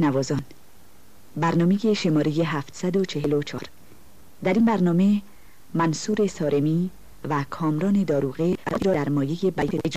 نوازان. برنامه شماره 744 در این برنامه منصور سارمی و کامران داروغه را در مایه بیت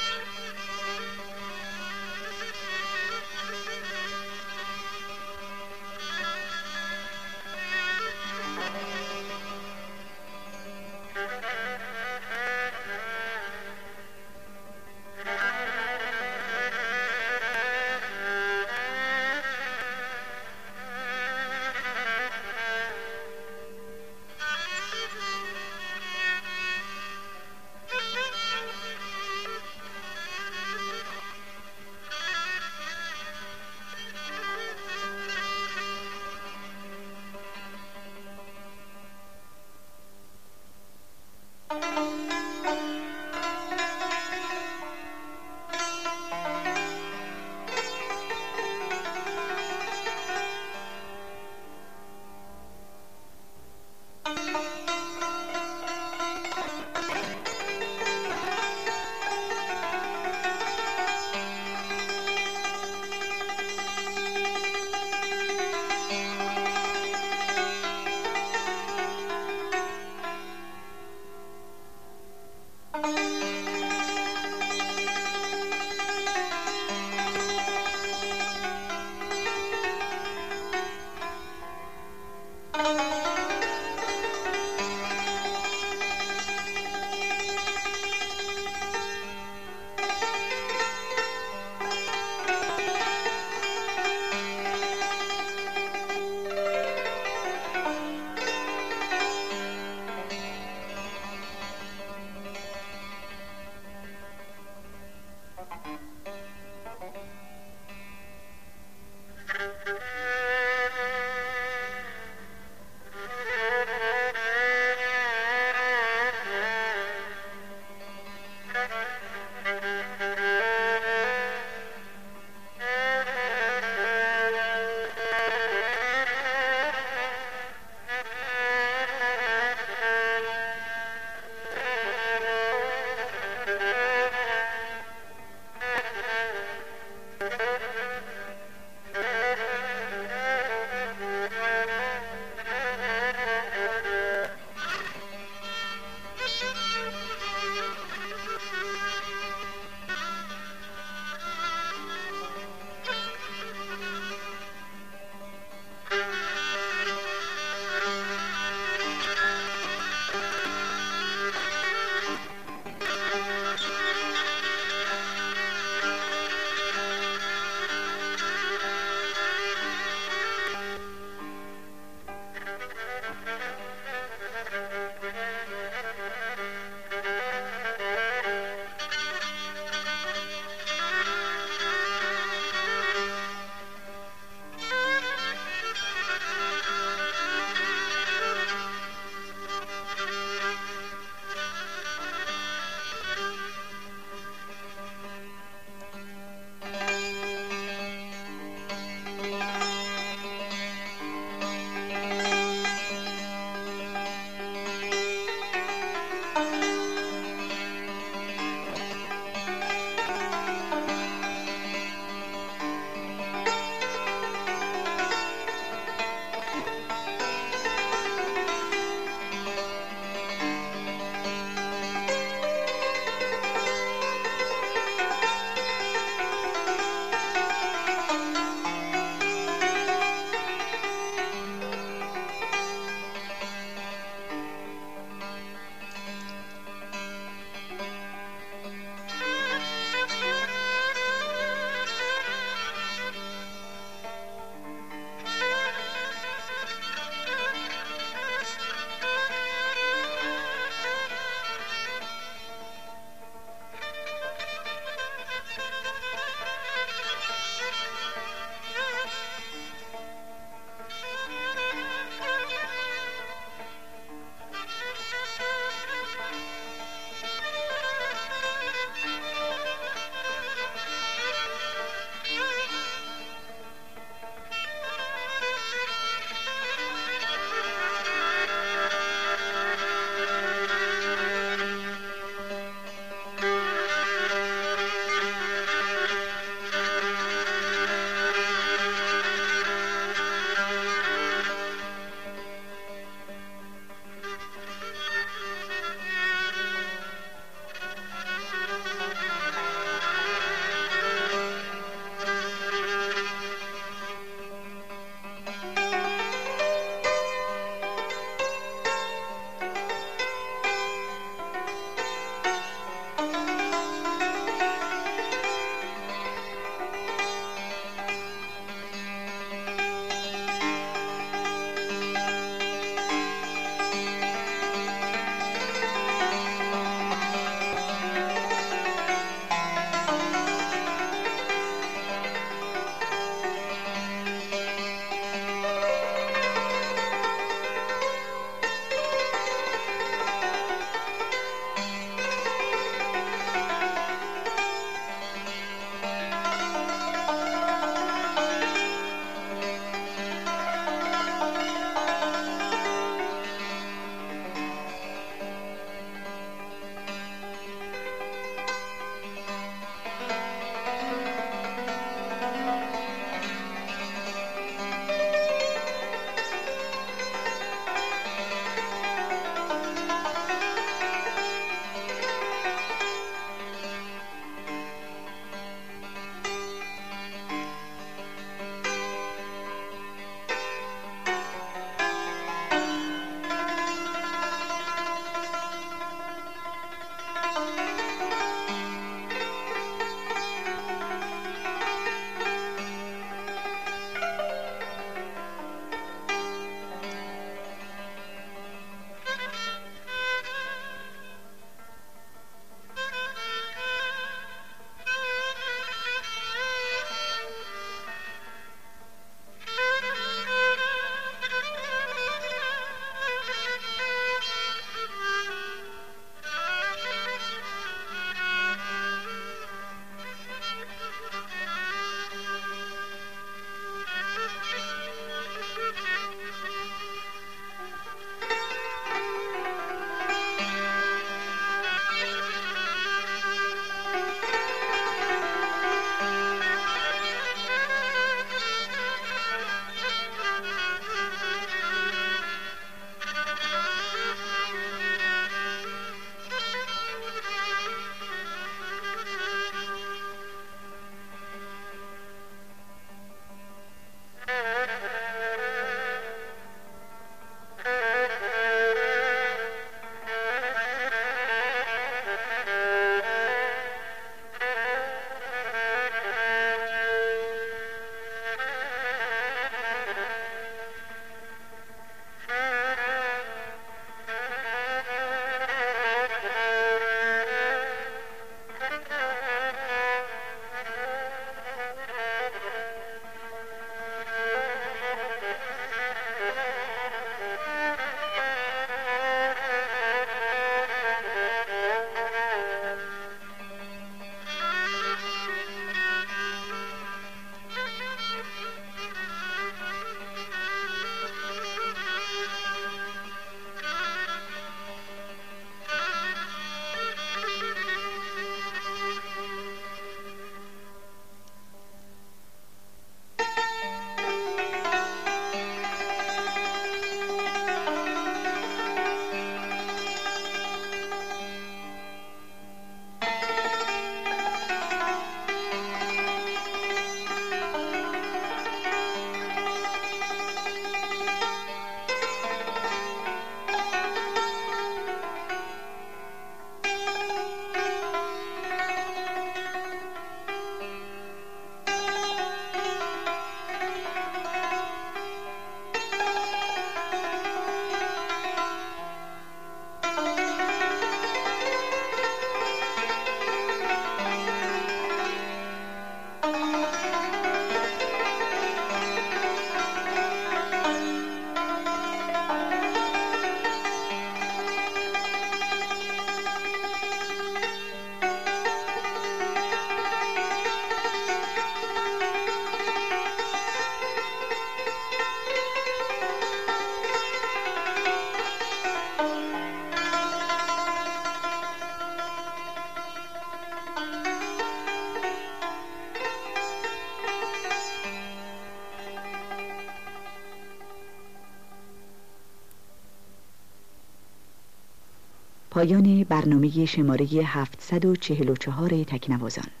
پایان برنامه شماره 744 تکنوازان.